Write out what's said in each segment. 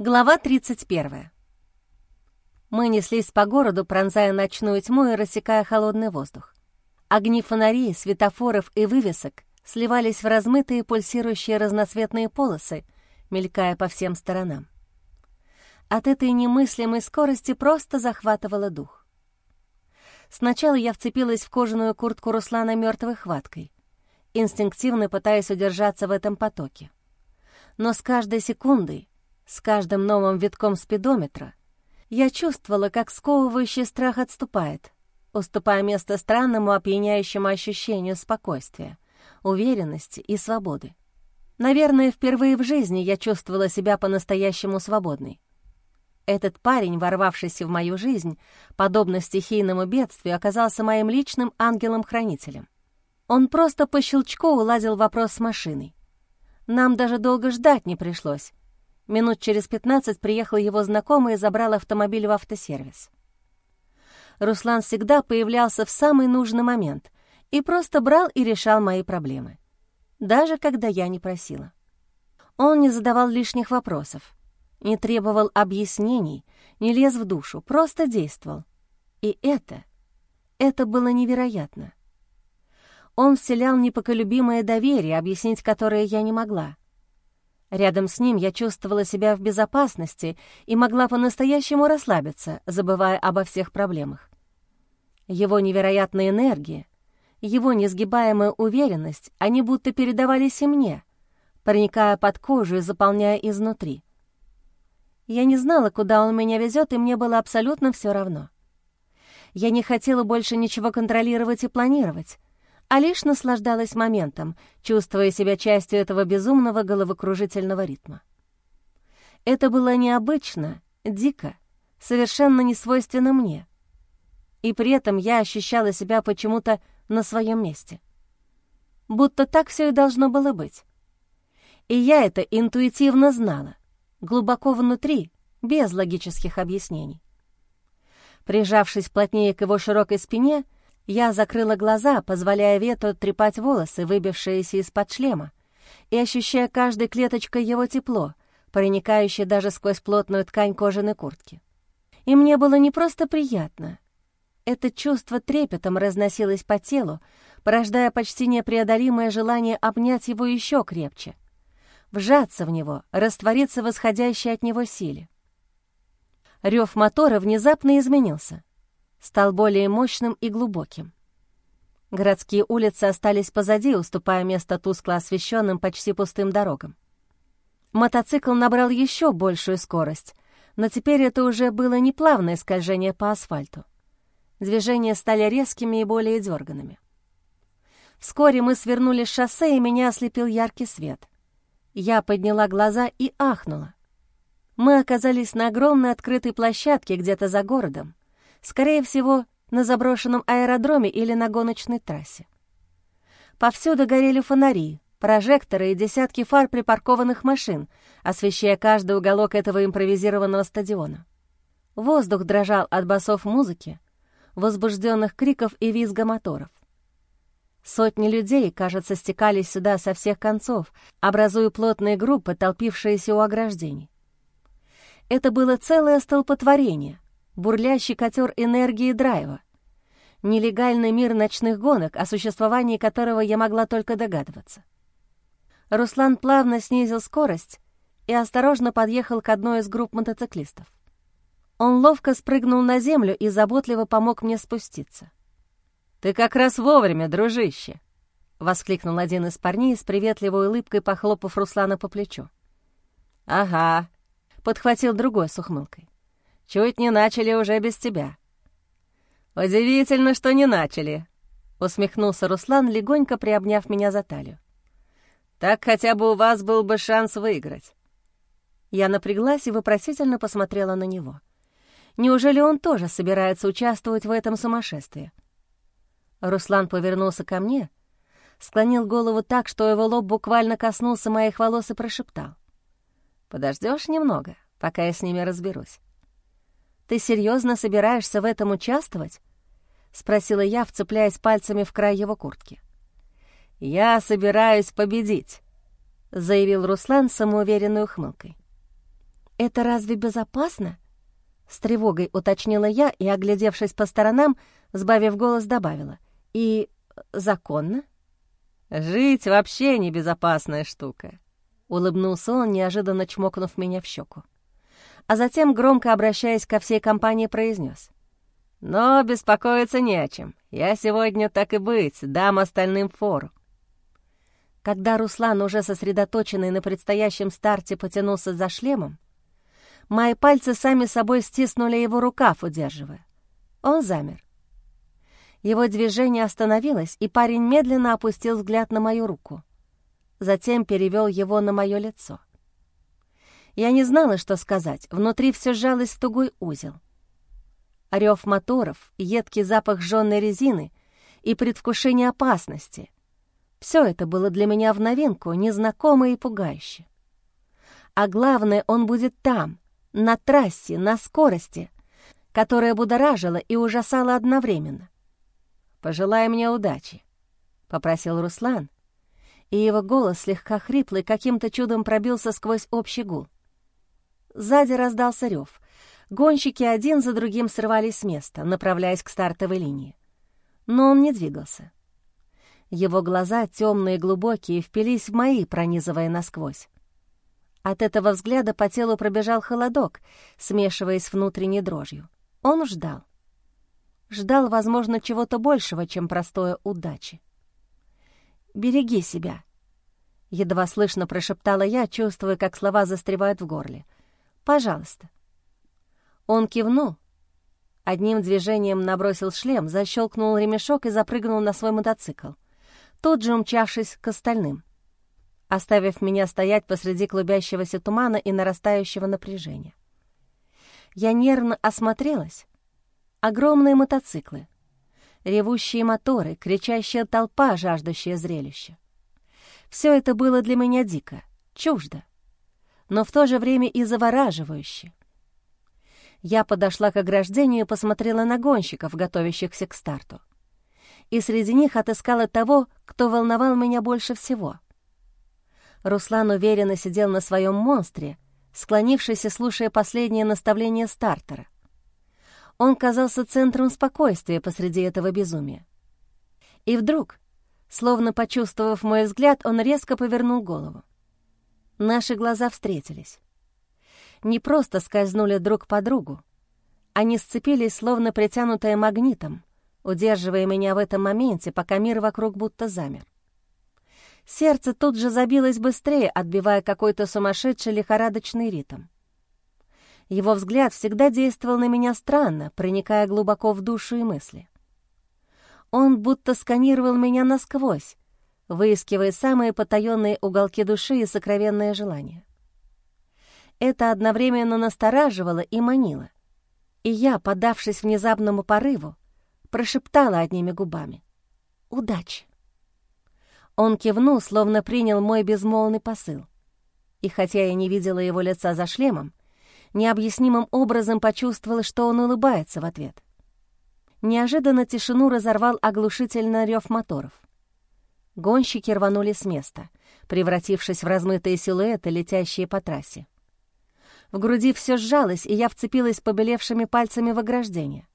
Глава 31. Мы неслись по городу, пронзая ночную тьму и рассекая холодный воздух. Огни фонарей, светофоров и вывесок сливались в размытые пульсирующие разноцветные полосы, мелькая по всем сторонам. От этой немыслимой скорости просто захватывало дух. Сначала я вцепилась в кожаную куртку Руслана мертвой хваткой, инстинктивно пытаясь удержаться в этом потоке. Но с каждой секундой с каждым новым витком спидометра я чувствовала, как сковывающий страх отступает, уступая место странному опьяняющему ощущению спокойствия, уверенности и свободы. Наверное, впервые в жизни я чувствовала себя по-настоящему свободной. Этот парень, ворвавшийся в мою жизнь, подобно стихийному бедствию, оказался моим личным ангелом-хранителем. Он просто по щелчку уладил вопрос с машиной. Нам даже долго ждать не пришлось, Минут через пятнадцать приехал его знакомый и забрал автомобиль в автосервис. Руслан всегда появлялся в самый нужный момент и просто брал и решал мои проблемы, даже когда я не просила. Он не задавал лишних вопросов, не требовал объяснений, не лез в душу, просто действовал. И это, это было невероятно. Он вселял непоколебимое доверие, объяснить которое я не могла. Рядом с ним я чувствовала себя в безопасности и могла по-настоящему расслабиться, забывая обо всех проблемах. Его невероятная энергия, его несгибаемая уверенность, они будто передавались и мне, проникая под кожу и заполняя изнутри. Я не знала, куда он меня везет, и мне было абсолютно все равно. Я не хотела больше ничего контролировать и планировать, а лишь наслаждалась моментом, чувствуя себя частью этого безумного головокружительного ритма. Это было необычно, дико, совершенно не свойственно мне. И при этом я ощущала себя почему-то на своем месте. Будто так все и должно было быть. И я это интуитивно знала, глубоко внутри, без логических объяснений. Прижавшись плотнее к его широкой спине, я закрыла глаза, позволяя ветру трепать волосы, выбившиеся из-под шлема, и ощущая каждой клеточкой его тепло, проникающее даже сквозь плотную ткань кожаной куртки. И мне было не просто приятно. Это чувство трепетом разносилось по телу, порождая почти непреодолимое желание обнять его еще крепче, вжаться в него, раствориться в восходящей от него силе. Рев мотора внезапно изменился стал более мощным и глубоким. Городские улицы остались позади, уступая место тускло освещенным, почти пустым дорогам. Мотоцикл набрал еще большую скорость, но теперь это уже было не плавное скольжение по асфальту. Движения стали резкими и более дерганными. Вскоре мы свернули с шоссе, и меня ослепил яркий свет. Я подняла глаза и ахнула. Мы оказались на огромной открытой площадке где-то за городом, Скорее всего, на заброшенном аэродроме или на гоночной трассе. Повсюду горели фонари, прожекторы и десятки фар припаркованных машин, освещая каждый уголок этого импровизированного стадиона. Воздух дрожал от басов музыки, возбужденных криков и визга моторов. Сотни людей, кажется, стекались сюда со всех концов, образуя плотные группы, толпившиеся у ограждений. Это было целое столпотворение — бурлящий котер энергии и драйва. Нелегальный мир ночных гонок, о существовании которого я могла только догадываться. Руслан плавно снизил скорость и осторожно подъехал к одной из групп мотоциклистов. Он ловко спрыгнул на землю и заботливо помог мне спуститься. «Ты как раз вовремя, дружище!» — воскликнул один из парней с приветливой улыбкой, похлопав Руслана по плечу. «Ага», — подхватил другой с ухмылкой. Чуть не начали уже без тебя». «Удивительно, что не начали», — усмехнулся Руслан, легонько приобняв меня за талию. «Так хотя бы у вас был бы шанс выиграть». Я напряглась и вопросительно посмотрела на него. Неужели он тоже собирается участвовать в этом сумасшествии? Руслан повернулся ко мне, склонил голову так, что его лоб буквально коснулся моих волос и прошептал. «Подождешь немного, пока я с ними разберусь?» «Ты серьезно собираешься в этом участвовать?» — спросила я, вцепляясь пальцами в край его куртки. «Я собираюсь победить», — заявил Руслан самоуверенной ухмылкой. «Это разве безопасно?» С тревогой уточнила я и, оглядевшись по сторонам, сбавив голос, добавила. «И законно?» «Жить вообще небезопасная штука», — улыбнулся он, неожиданно чмокнув меня в щеку. А затем, громко обращаясь ко всей компании, произнес: «Но беспокоиться не о чем. Я сегодня, так и быть, дам остальным фору». Когда Руслан, уже сосредоточенный на предстоящем старте, потянулся за шлемом, мои пальцы сами собой стиснули его рукав, удерживая. Он замер. Его движение остановилось, и парень медленно опустил взгляд на мою руку. Затем перевел его на мое лицо. Я не знала, что сказать, внутри все сжалось в тугой узел. Рев моторов, едкий запах жженной резины и предвкушение опасности — все это было для меня в новинку, незнакомо и пугающе. А главное, он будет там, на трассе, на скорости, которая будоражила и ужасала одновременно. «Пожелай мне удачи», — попросил Руслан, и его голос, слегка хриплый, каким-то чудом пробился сквозь общий гул. Сзади раздался рев. Гонщики один за другим срывались с места, направляясь к стартовой линии. Но он не двигался. Его глаза, темные и глубокие, впились в мои, пронизывая насквозь. От этого взгляда по телу пробежал холодок, смешиваясь с внутренней дрожью. Он ждал ждал, возможно, чего-то большего, чем простое удачи. «Береги себя», — едва слышно прошептала я, чувствуя, как слова застревают в горле. «Пожалуйста». Он кивнул, одним движением набросил шлем, защелкнул ремешок и запрыгнул на свой мотоцикл, тут же умчавшись к остальным, оставив меня стоять посреди клубящегося тумана и нарастающего напряжения. Я нервно осмотрелась, Огромные мотоциклы, ревущие моторы, кричащая толпа, жаждущая зрелища. Все это было для меня дико, чуждо, но в то же время и завораживающе. Я подошла к ограждению и посмотрела на гонщиков, готовящихся к старту. И среди них отыскала того, кто волновал меня больше всего. Руслан уверенно сидел на своем монстре, склонившись и слушая последнее наставление стартера — он казался центром спокойствия посреди этого безумия. И вдруг, словно почувствовав мой взгляд, он резко повернул голову. Наши глаза встретились. Не просто скользнули друг по другу, они сцепились, словно притянутые магнитом, удерживая меня в этом моменте, пока мир вокруг будто замер. Сердце тут же забилось быстрее, отбивая какой-то сумасшедший лихорадочный ритм. Его взгляд всегда действовал на меня странно, проникая глубоко в душу и мысли. Он будто сканировал меня насквозь, выискивая самые потаенные уголки души и сокровенные желания. Это одновременно настораживало и манило. И я, подавшись внезапному порыву, прошептала одними губами. «Удачи!» Он кивнул, словно принял мой безмолвный посыл. И хотя я не видела его лица за шлемом, необъяснимым образом почувствовала, что он улыбается в ответ. Неожиданно тишину разорвал оглушительный рев моторов. Гонщики рванули с места, превратившись в размытые силуэты, летящие по трассе. В груди все сжалось, и я вцепилась побелевшими пальцами в ограждение.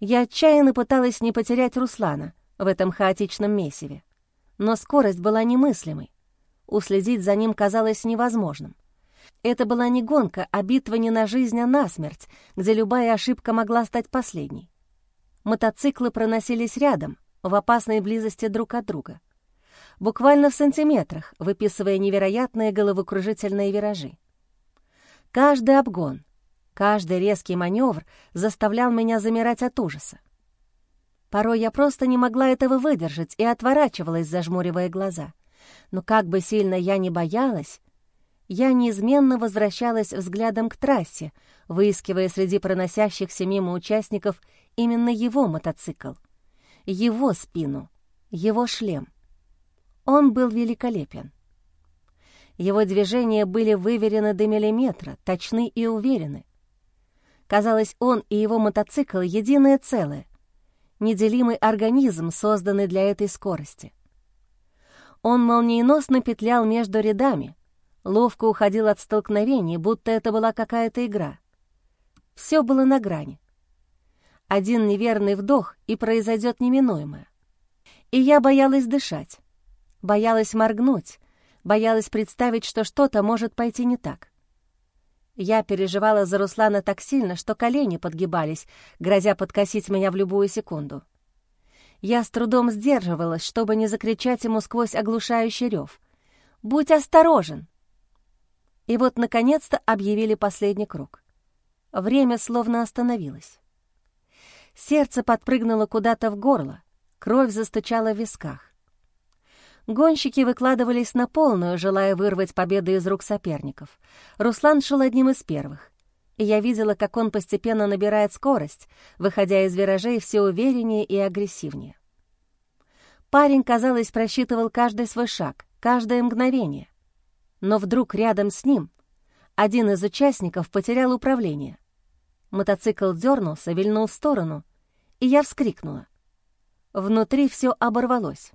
Я отчаянно пыталась не потерять Руслана в этом хаотичном месиве, но скорость была немыслимой. Уследить за ним казалось невозможным. Это была не гонка, а битва не на жизнь, а на смерть, где любая ошибка могла стать последней. Мотоциклы проносились рядом, в опасной близости друг от друга. Буквально в сантиметрах, выписывая невероятные головокружительные виражи. Каждый обгон, каждый резкий маневр заставлял меня замирать от ужаса. Порой я просто не могла этого выдержать и отворачивалась, зажмуривая глаза. Но как бы сильно я ни боялась, я неизменно возвращалась взглядом к трассе, выискивая среди проносящихся мимо участников именно его мотоцикл, его спину, его шлем. Он был великолепен. Его движения были выверены до миллиметра, точны и уверены. Казалось, он и его мотоцикл — единое целое, неделимый организм, созданный для этой скорости. Он молниеносно петлял между рядами, Ловко уходил от столкновений, будто это была какая-то игра. Все было на грани. Один неверный вдох, и произойдет неминуемое. И я боялась дышать, боялась моргнуть, боялась представить, что что-то может пойти не так. Я переживала за Руслана так сильно, что колени подгибались, грозя подкосить меня в любую секунду. Я с трудом сдерживалась, чтобы не закричать ему сквозь оглушающий рев. «Будь осторожен!» И вот, наконец-то, объявили последний круг. Время словно остановилось. Сердце подпрыгнуло куда-то в горло, кровь застучала в висках. Гонщики выкладывались на полную, желая вырвать победу из рук соперников. Руслан шел одним из первых, и я видела, как он постепенно набирает скорость, выходя из виражей все увереннее и агрессивнее. Парень, казалось, просчитывал каждый свой шаг, каждое мгновение. Но вдруг рядом с ним один из участников потерял управление. Мотоцикл дернулся, вильнул в сторону, и я вскрикнула. Внутри все оборвалось.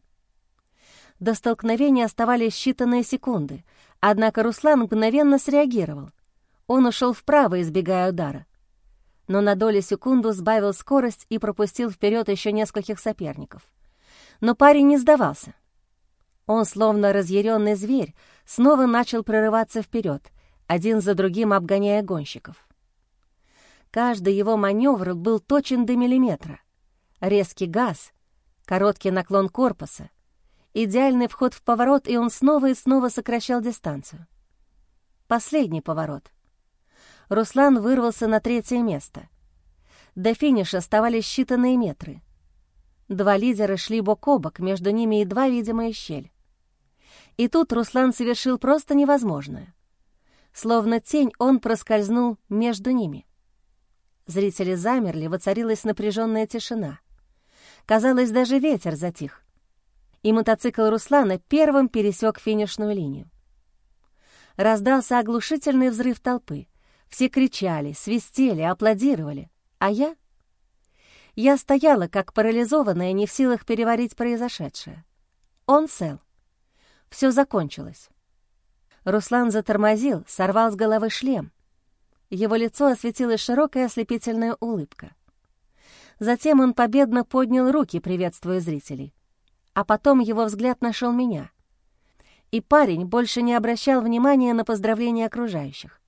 До столкновения оставались считанные секунды, однако Руслан мгновенно среагировал. Он ушел вправо, избегая удара. Но на долю секунду сбавил скорость и пропустил вперед еще нескольких соперников. Но парень не сдавался. Он, словно разъяренный зверь, снова начал прорываться вперед, один за другим обгоняя гонщиков. Каждый его маневр был точен до миллиметра. Резкий газ, короткий наклон корпуса, идеальный вход в поворот, и он снова и снова сокращал дистанцию. Последний поворот. Руслан вырвался на третье место. До финиша оставались считанные метры. Два лидера шли бок о бок, между ними едва видимая щель. И тут Руслан совершил просто невозможное. Словно тень он проскользнул между ними. Зрители замерли, воцарилась напряженная тишина. Казалось, даже ветер затих. И мотоцикл Руслана первым пересек финишную линию. Раздался оглушительный взрыв толпы. Все кричали, свистели, аплодировали. А я? Я стояла, как парализованная, не в силах переварить произошедшее. Он цел. Все закончилось. Руслан затормозил, сорвал с головы шлем. Его лицо осветила широкая ослепительная улыбка. Затем он победно поднял руки, приветствуя зрителей. А потом его взгляд нашел меня. И парень больше не обращал внимания на поздравления окружающих.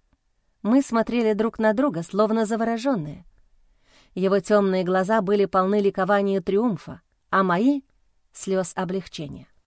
Мы смотрели друг на друга, словно завороженные. Его темные глаза были полны ликования и триумфа, а мои — слез облегчения.